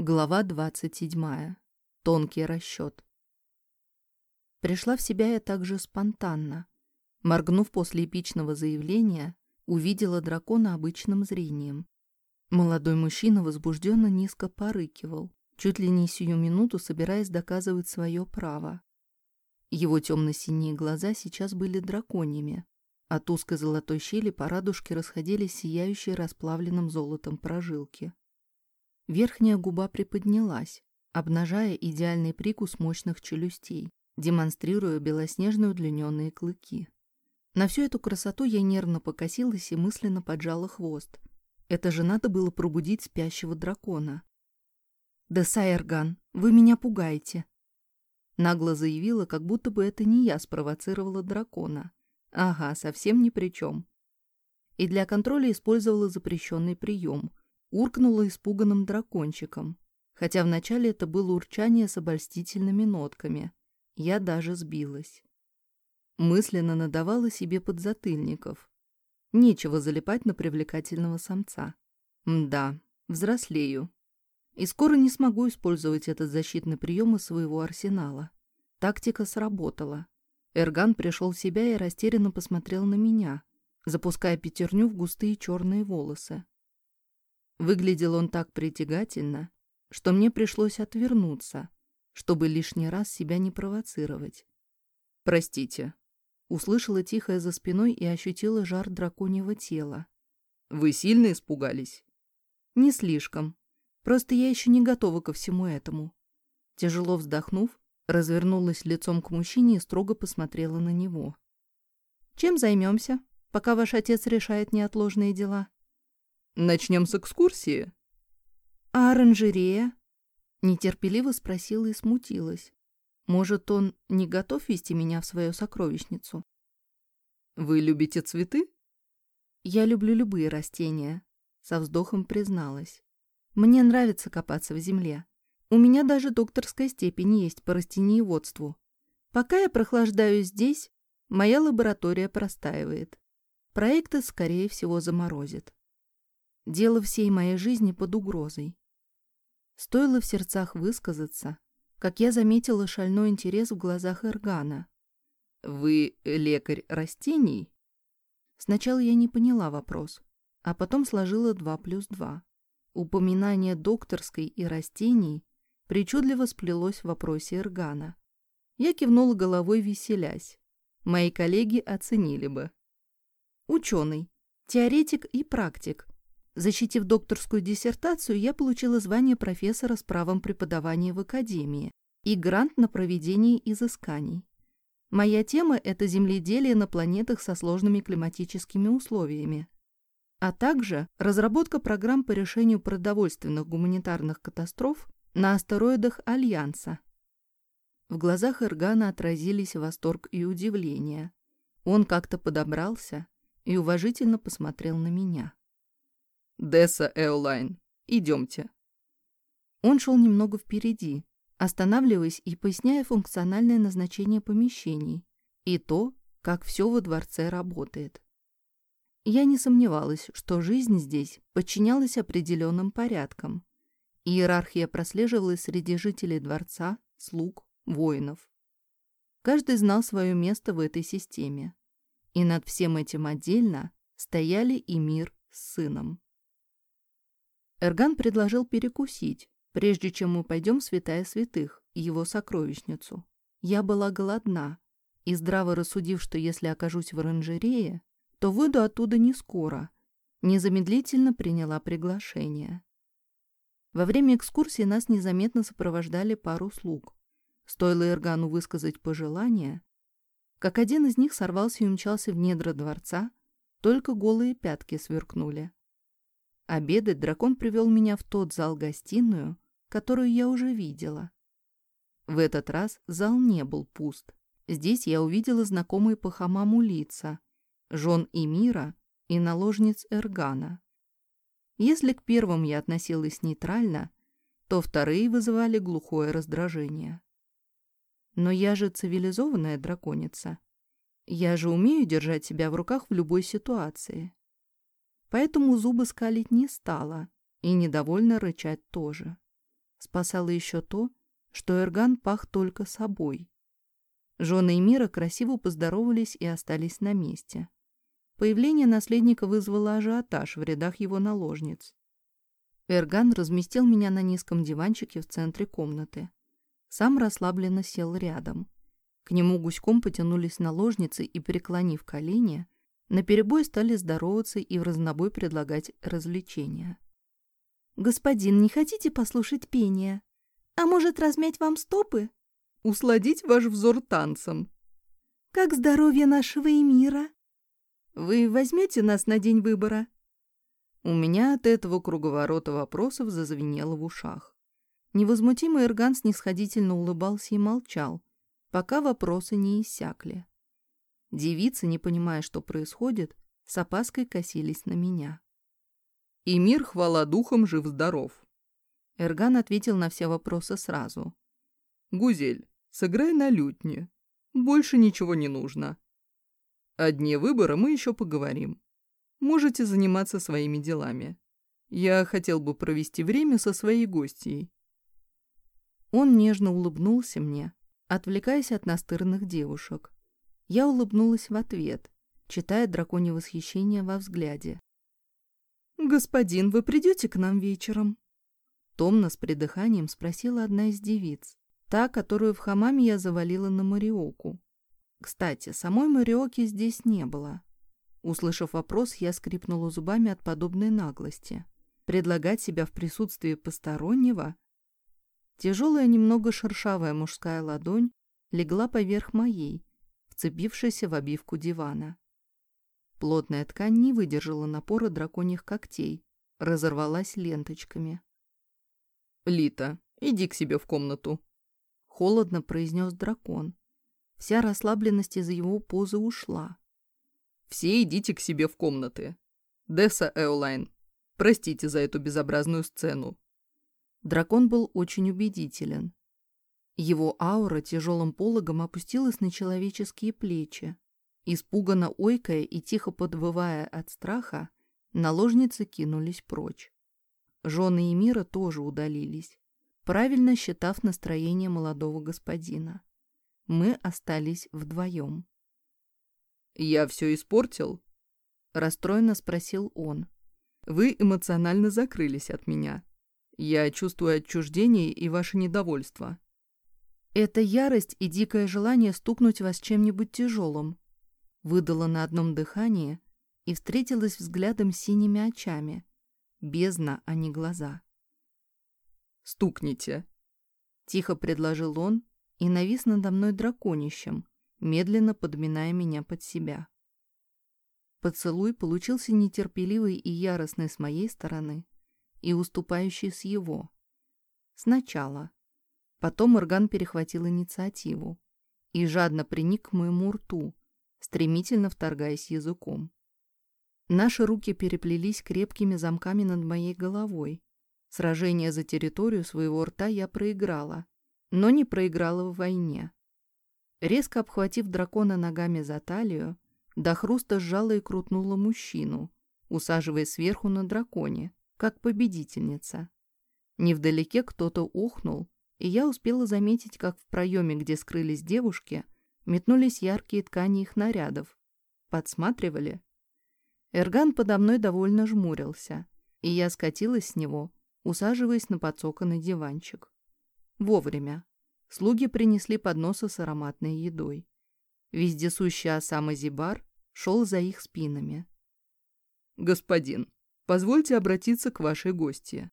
Глава 27. Тонкий расчет. Пришла в себя я также спонтанно. Моргнув после эпичного заявления, увидела дракона обычным зрением. Молодой мужчина возбужденно низко порыкивал, чуть ли не сию минуту собираясь доказывать свое право. Его темно-синие глаза сейчас были драконьями. От узкой золотой щели по радужке расходились сияющие расплавленным золотом прожилки. Верхняя губа приподнялась, обнажая идеальный прикус мощных челюстей, демонстрируя белоснежные удлиненные клыки. На всю эту красоту я нервно покосилась и мысленно поджала хвост. Это же надо было пробудить спящего дракона. «Да, Сайерган, вы меня пугаете!» Нагло заявила, как будто бы это не я спровоцировала дракона. Ага, совсем ни при чем. И для контроля использовала запрещенный прием — уркнула испуганным дракончиком, хотя вначале это было урчание с обольстительными нотками. Я даже сбилась. Мысленно надавала себе подзатыльников. Нечего залипать на привлекательного самца. Мда, взрослею. И скоро не смогу использовать этот защитный прием из своего арсенала. Тактика сработала. Эрган пришел в себя и растерянно посмотрел на меня, запуская пятерню в густые черные волосы. Выглядел он так притягательно, что мне пришлось отвернуться, чтобы лишний раз себя не провоцировать. «Простите», — услышала тихое за спиной и ощутила жар драконьего тела. «Вы сильно испугались?» «Не слишком. Просто я еще не готова ко всему этому». Тяжело вздохнув, развернулась лицом к мужчине и строго посмотрела на него. «Чем займемся, пока ваш отец решает неотложные дела?» Начнем с экскурсии. А оранжерея? Нетерпеливо спросила и смутилась. Может, он не готов вести меня в свою сокровищницу? Вы любите цветы? Я люблю любые растения, со вздохом призналась. Мне нравится копаться в земле. У меня даже докторская степень есть по растениеводству. Пока я прохлаждаюсь здесь, моя лаборатория простаивает. Проекты, скорее всего, заморозит. Дело всей моей жизни под угрозой. Стоило в сердцах высказаться, как я заметила шальной интерес в глазах Эргана. «Вы лекарь растений?» Сначала я не поняла вопрос, а потом сложила два плюс два. Упоминание докторской и растений причудливо сплелось в вопросе Эргана. Я кивнула головой, веселясь. Мои коллеги оценили бы. Ученый, теоретик и практик, Защитив докторскую диссертацию, я получила звание профессора с правом преподавания в академии и грант на проведение изысканий. Моя тема – это земледелие на планетах со сложными климатическими условиями, а также разработка программ по решению продовольственных гуманитарных катастроф на астероидах Альянса. В глазах Эргана отразились восторг и удивление. Он как-то подобрался и уважительно посмотрел на меня. Десса Эолайн, идемте. Он шел немного впереди, останавливаясь и поясняя функциональное назначение помещений и то, как все во дворце работает. Я не сомневалась, что жизнь здесь подчинялась определенным порядкам. Иерархия прослеживалась среди жителей дворца, слуг, воинов. Каждый знал свое место в этой системе. И над всем этим отдельно стояли и мир с сыном. Эрган предложил перекусить, прежде чем мы пойдем в святая святых, его сокровищницу. Я была голодна и, здраво рассудив, что если окажусь в оранжерее, то выйду оттуда не скоро, незамедлительно приняла приглашение. Во время экскурсии нас незаметно сопровождали пару слуг. Стоило Эргану высказать пожелание, как один из них сорвался и умчался в недра дворца, только голые пятки сверкнули. Обедать дракон привел меня в тот зал-гостиную, которую я уже видела. В этот раз зал не был пуст. Здесь я увидела знакомые по хамаму лица, жен Эмира и наложниц Эргана. Если к первым я относилась нейтрально, то вторые вызывали глухое раздражение. Но я же цивилизованная драконица. Я же умею держать себя в руках в любой ситуации поэтому зубы скалить не стала и недовольно рычать тоже. Спасало еще то, что Эрган пах только собой. Жены Эмира красиво поздоровались и остались на месте. Появление наследника вызвало ажиотаж в рядах его наложниц. Эрган разместил меня на низком диванчике в центре комнаты. Сам расслабленно сел рядом. К нему гуськом потянулись наложницы и, преклонив колени, наперебой стали здороваться и в разнобой предлагать развлечения. «Господин, не хотите послушать пение? А может, размять вам стопы?» «Усладить ваш взор танцем». «Как здоровье нашего эмира?» «Вы возьмете нас на день выбора?» У меня от этого круговорота вопросов зазвенело в ушах. Невозмутимый Эрган снисходительно улыбался и молчал, пока вопросы не иссякли. Девицы, не понимая, что происходит, с опаской косились на меня. «И мир, хвала духом, жив-здоров!» Эрган ответил на все вопросы сразу. «Гузель, сыграй на лютне. Больше ничего не нужно. О дне выбора мы еще поговорим. Можете заниматься своими делами. Я хотел бы провести время со своей гостьей». Он нежно улыбнулся мне, отвлекаясь от настырных девушек. Я улыбнулась в ответ, читая драконье восхищение во взгляде. «Господин, вы придете к нам вечером?» Томно с придыханием спросила одна из девиц, та, которую в хамаме я завалила на Мариоку. Кстати, самой Мариоки здесь не было. Услышав вопрос, я скрипнула зубами от подобной наглости. Предлагать себя в присутствии постороннего? Тяжелая, немного шершавая мужская ладонь легла поверх моей, вцепившейся в обивку дивана. Плотная ткань не выдержала напора драконьих когтей, разорвалась ленточками. «Лита, иди к себе в комнату», — холодно произнес дракон. Вся расслабленность из его позы ушла. Все идите к себе в комнаты. Десса Эолайн, простите за эту безобразную сцену. Дракон был очень убедителен. Его аура тяжелым пологом опустилась на человеческие плечи. Испуганно ойкая и тихо подвывая от страха, наложницы кинулись прочь. Жены Эмира тоже удалились, правильно считав настроение молодого господина. Мы остались вдвоем. «Я все испортил?» — расстроенно спросил он. «Вы эмоционально закрылись от меня. Я чувствую отчуждение и ваше недовольство». «Это ярость и дикое желание стукнуть вас чем-нибудь тяжелым», — выдала на одном дыхании и встретилась взглядом синими очами. Бездна, а не глаза. «Стукните», — тихо предложил он и навис надо мной драконищем, медленно подминая меня под себя. Поцелуй получился нетерпеливый и яростный с моей стороны и уступающий с его. Сначала. Потом Орган перехватил инициативу и жадно приник к моему рту, стремительно вторгаясь языком. Наши руки переплелись крепкими замками над моей головой. Сражение за территорию своего рта я проиграла, но не проиграла в войне. Резко обхватив дракона ногами за талию, до хруста сжала и крутнула мужчину, усаживая сверху на драконе, как победительница. Невдалеке кто-то ухнул, и я успела заметить, как в проеме, где скрылись девушки, метнулись яркие ткани их нарядов. Подсматривали. Эрган подо мной довольно жмурился, и я скатилась с него, усаживаясь на подсоканный диванчик. Вовремя. Слуги принесли подносы с ароматной едой. Вездесущий Осама Зибар шел за их спинами. «Господин, позвольте обратиться к вашей гости».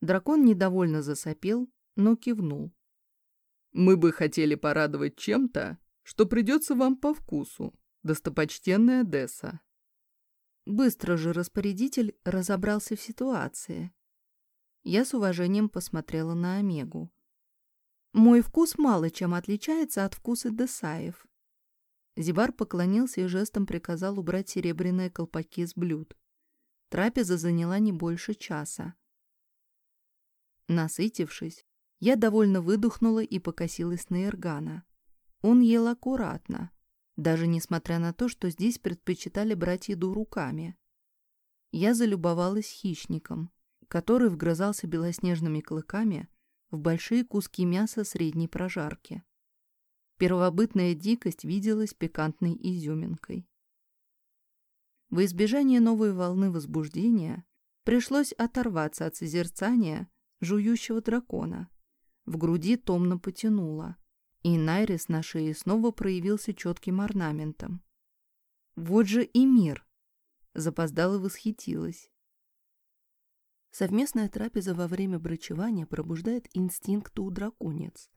Дракон недовольно засопел, но кивнул. «Мы бы хотели порадовать чем-то, что придется вам по вкусу, достопочтенная Десса». Быстро же распорядитель разобрался в ситуации. Я с уважением посмотрела на Омегу. Мой вкус мало чем отличается от вкуса Десаев. Зибар поклонился и жестом приказал убрать серебряные колпаки с блюд. Трапеза заняла не больше часа. Насытившись, я довольно выдохнула и покосилась на Эргана. Он ел аккуратно, даже несмотря на то, что здесь предпочитали брать еду руками. Я залюбовалась хищником, который вгрызался белоснежными клыками в большие куски мяса средней прожарки. Первобытная дикость виделась пикантной изюминкой. Во избежание новой волны возбуждения пришлось оторваться от созерцания жующего дракона. В груди томно потянуло, и Найрис на шее снова проявился четким орнаментом. Вот же и мир! Запоздала восхитилась. Совместная трапеза во время брачевания пробуждает инстинкты у драконец.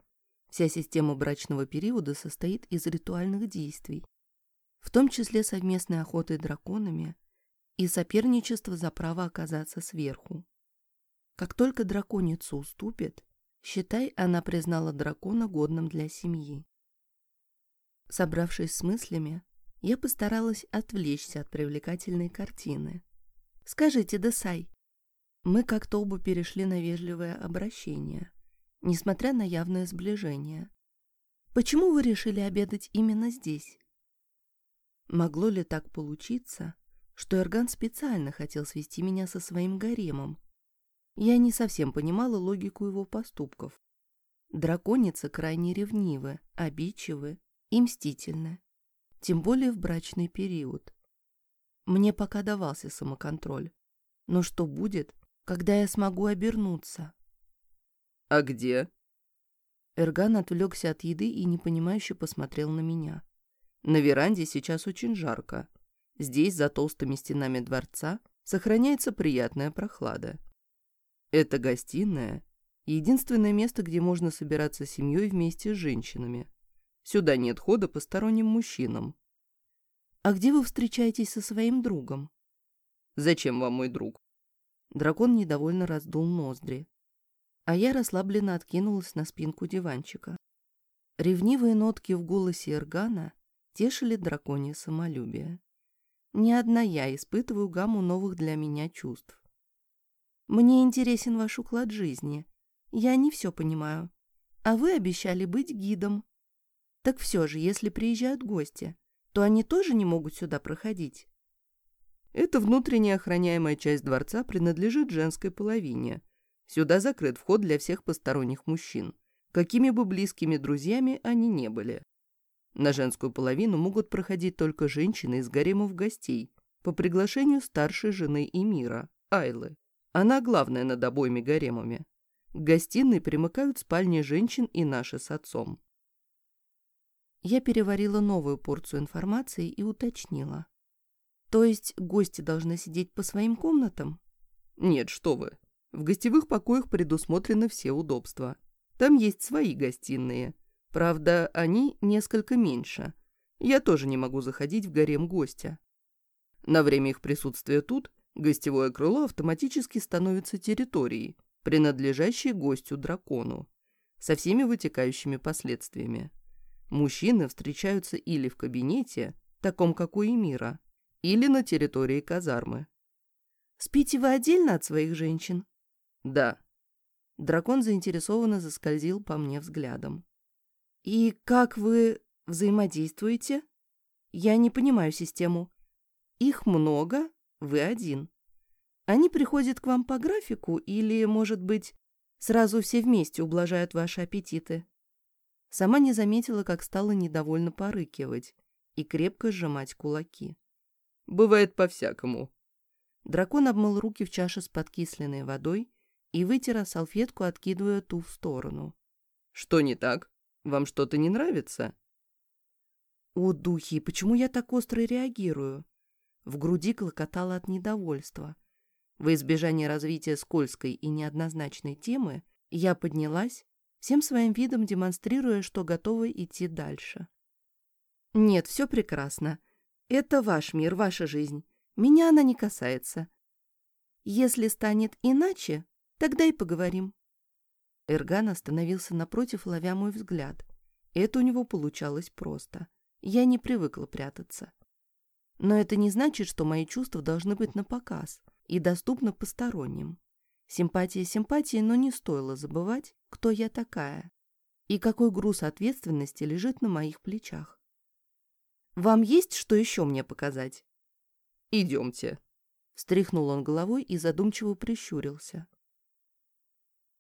Вся система брачного периода состоит из ритуальных действий, в том числе совместной охоты драконами и соперничество за право оказаться сверху. Как только драконица уступит, считай, она признала дракона годным для семьи. Собравшись с мыслями, я постаралась отвлечься от привлекательной картины. «Скажите, Десай, мы как-то оба перешли на вежливое обращение, несмотря на явное сближение. Почему вы решили обедать именно здесь? Могло ли так получиться, что Эрган специально хотел свести меня со своим гаремом? Я не совсем понимала логику его поступков. Драконицы крайне ревнивы, обидчивы и мстительны, тем более в брачный период. Мне пока давался самоконтроль. Но что будет, когда я смогу обернуться. «А где?» Эрган отвлекся от еды и непонимающе посмотрел на меня. «На веранде сейчас очень жарко. Здесь, за толстыми стенами дворца, сохраняется приятная прохлада. Это гостиная — единственное место, где можно собираться семьей вместе с женщинами. Сюда нет хода посторонним мужчинам». «А где вы встречаетесь со своим другом?» «Зачем вам мой друг?» Дракон недовольно раздул ноздри. А я расслабленно откинулась на спинку диванчика. Ревнивые нотки в голосе Эргана тешили драконье самолюбие. Не одна я испытываю гамму новых для меня чувств. Мне интересен ваш уклад жизни. Я не все понимаю. А вы обещали быть гидом. Так все же, если приезжают гости, то они тоже не могут сюда проходить. Эта внутренняя охраняемая часть дворца принадлежит женской половине. Сюда закрыт вход для всех посторонних мужчин, какими бы близкими друзьями они не были. На женскую половину могут проходить только женщины из гаремов гостей по приглашению старшей жены Эмира, Айлы. Она главная над обоими гаремами. К гостиной примыкают спальни женщин и наши с отцом. Я переварила новую порцию информации и уточнила. То есть гости должны сидеть по своим комнатам? Нет, что вы. В гостевых покоях предусмотрены все удобства. Там есть свои гостиные. Правда, они несколько меньше. Я тоже не могу заходить в гарем гостя. На время их присутствия тут гостевое крыло автоматически становится территорией, принадлежащей гостю-дракону, со всеми вытекающими последствиями. Мужчины встречаются или в кабинете, таком как у Эмира, или на территории казармы. «Спите вы отдельно от своих женщин?» «Да». Дракон заинтересованно заскользил по мне взглядом. «И как вы взаимодействуете? Я не понимаю систему. Их много, вы один. Они приходят к вам по графику или, может быть, сразу все вместе ублажают ваши аппетиты?» Сама не заметила, как стала недовольно порыкивать и крепко сжимать кулаки. Бывает по-всякому. Дракон обмыл руки в чаше с подкисленной водой и вытер салфетку, откидывая ту в сторону. «Что не так? Вам что-то не нравится?» «О, духи, почему я так остро реагирую?» В груди клокотало от недовольства. Во избежание развития скользкой и неоднозначной темы я поднялась, всем своим видом демонстрируя, что готова идти дальше. «Нет, все прекрасно. Это ваш мир, ваша жизнь. Меня она не касается. Если станет иначе, тогда и поговорим». Эрган остановился напротив, ловя мой взгляд. Это у него получалось просто. Я не привыкла прятаться. Но это не значит, что мои чувства должны быть на показ и доступны посторонним. Симпатия симпатии, но не стоило забывать, кто я такая и какой груз ответственности лежит на моих плечах. Вам есть что еще мне показать?» «Идемте». Стряхнул он головой и задумчиво прищурился.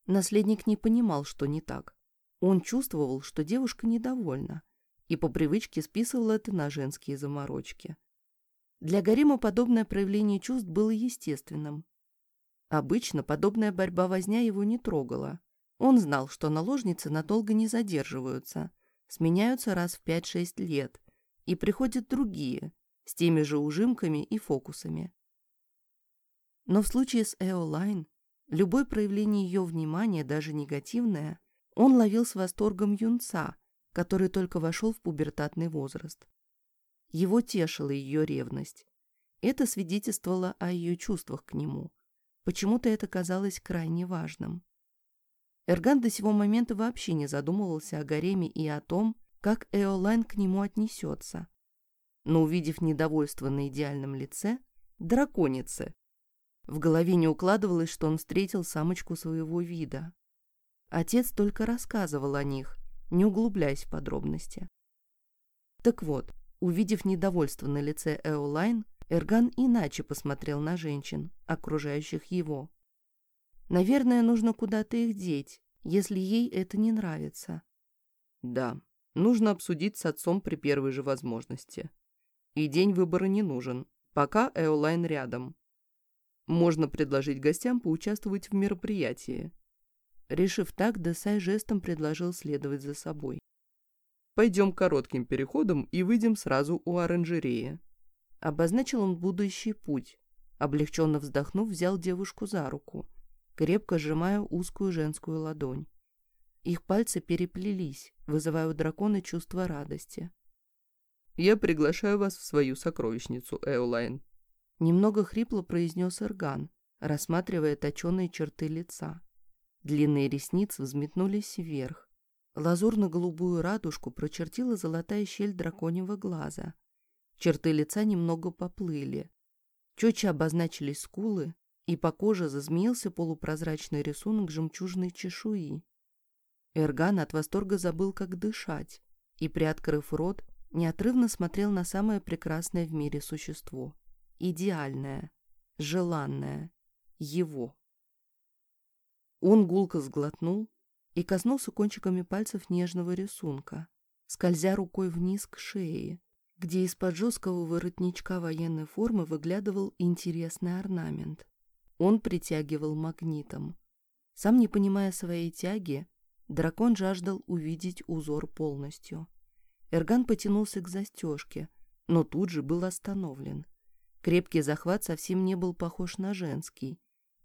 Наследник не понимал, что не так. Он чувствовал, что девушка недовольна, и по привычке списывал это на женские заморочки. Для Гарима подобное проявление чувств было естественным. Обычно подобная борьба-возня его не трогала. Он знал, что наложницы надолго не задерживаются, сменяются раз в 5-6 лет, и приходят другие, с теми же ужимками и фокусами. Но в случае с Эолайн, любое проявление ее внимания, даже негативное, он ловил с восторгом юнца, который только вошел в пубертатный возраст. Его тешила ее ревность. Это свидетельствовало о ее чувствах к нему. Почему-то это казалось крайне важным. Эрган до сего момента вообще не задумывался о гареме и о том, как Эолайн к нему отнесется. Но увидев недовольство на идеальном лице, драконице, в голове не укладывалось, что он встретил самочку своего вида. Отец только рассказывал о них, не углубляясь в подробности. Так вот, увидев недовольство на лице Эолайн, Эрган иначе посмотрел на женщин, окружающих его. Наверное, нужно куда-то их деть, если ей это не нравится. Да, нужно обсудить с отцом при первой же возможности. И день выбора не нужен, пока Эолайн рядом. Можно предложить гостям поучаствовать в мероприятии. Решив так, Десай жестом предложил следовать за собой. Пойдем коротким переходом и выйдем сразу у оранжереи. Обозначил он будущий путь. Облегченно вздохнув, взял девушку за руку, крепко сжимая узкую женскую ладонь. Их пальцы переплелись, вызывая у дракона чувство радости. «Я приглашаю вас в свою сокровищницу, Эолайн», Немного хрипло произнес Эрган, рассматривая точеные черты лица. Длинные ресницы взметнулись вверх. Лазурно-голубую радужку прочертила золотая щель драконьего глаза. Черты лица немного поплыли. Четче обозначились скулы, и по коже зазмеился полупрозрачный рисунок жемчужной чешуи. Эрган от восторга забыл, как дышать, и, приоткрыв рот, неотрывно смотрел на самое прекрасное в мире существо идеальное, желанное, его. Он гулко сглотнул и коснулся кончиками пальцев нежного рисунка, скользя рукой вниз к шее, где из-под жесткого воротничка военной формы выглядывал интересный орнамент. Он притягивал магнитом. Сам не понимая своей тяги, дракон жаждал увидеть узор полностью. Эрган потянулся к застежке, но тут же был остановлен. Крепкий захват совсем не был похож на женский.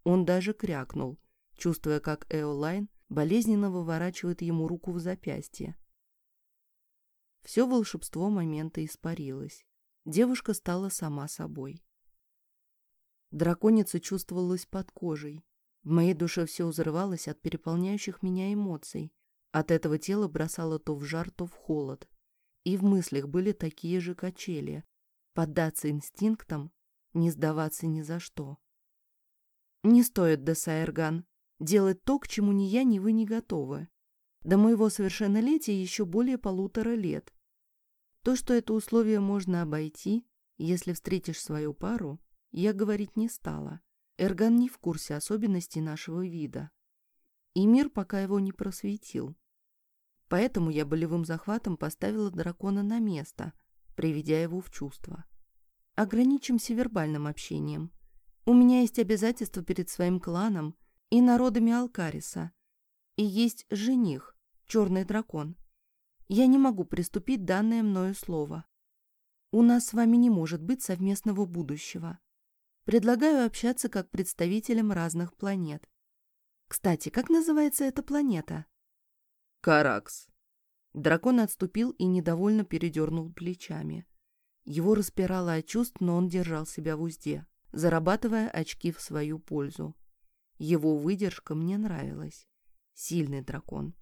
Он даже крякнул, чувствуя, как Эолайн болезненно выворачивает ему руку в запястье. Все волшебство момента испарилось. Девушка стала сама собой. Драконица чувствовалась под кожей. В моей душе все взрывалось от переполняющих меня эмоций. От этого тело бросало то в жар, то в холод. И в мыслях были такие же качели, поддаться инстинктам, не сдаваться ни за что. Не стоит, Десайрган, делать то, к чему ни я, ни вы не готовы. До моего совершеннолетия еще более полутора лет. То, что это условие можно обойти, если встретишь свою пару, я говорить не стала. Эрган не в курсе особенностей нашего вида. И мир пока его не просветил. Поэтому я болевым захватом поставила дракона на место, приведя его в чувство. Ограничимся вербальным общением. У меня есть обязательства перед своим кланом и народами Алкариса. И есть жених, черный дракон. Я не могу приступить данное мною слово. У нас с вами не может быть совместного будущего. Предлагаю общаться как представителям разных планет. Кстати, как называется эта планета? Каракс. Дракон отступил и недовольно передернул плечами. Его распирало от чувств, но он держал себя в узде, зарабатывая очки в свою пользу. Его выдержка мне нравилась. Сильный дракон.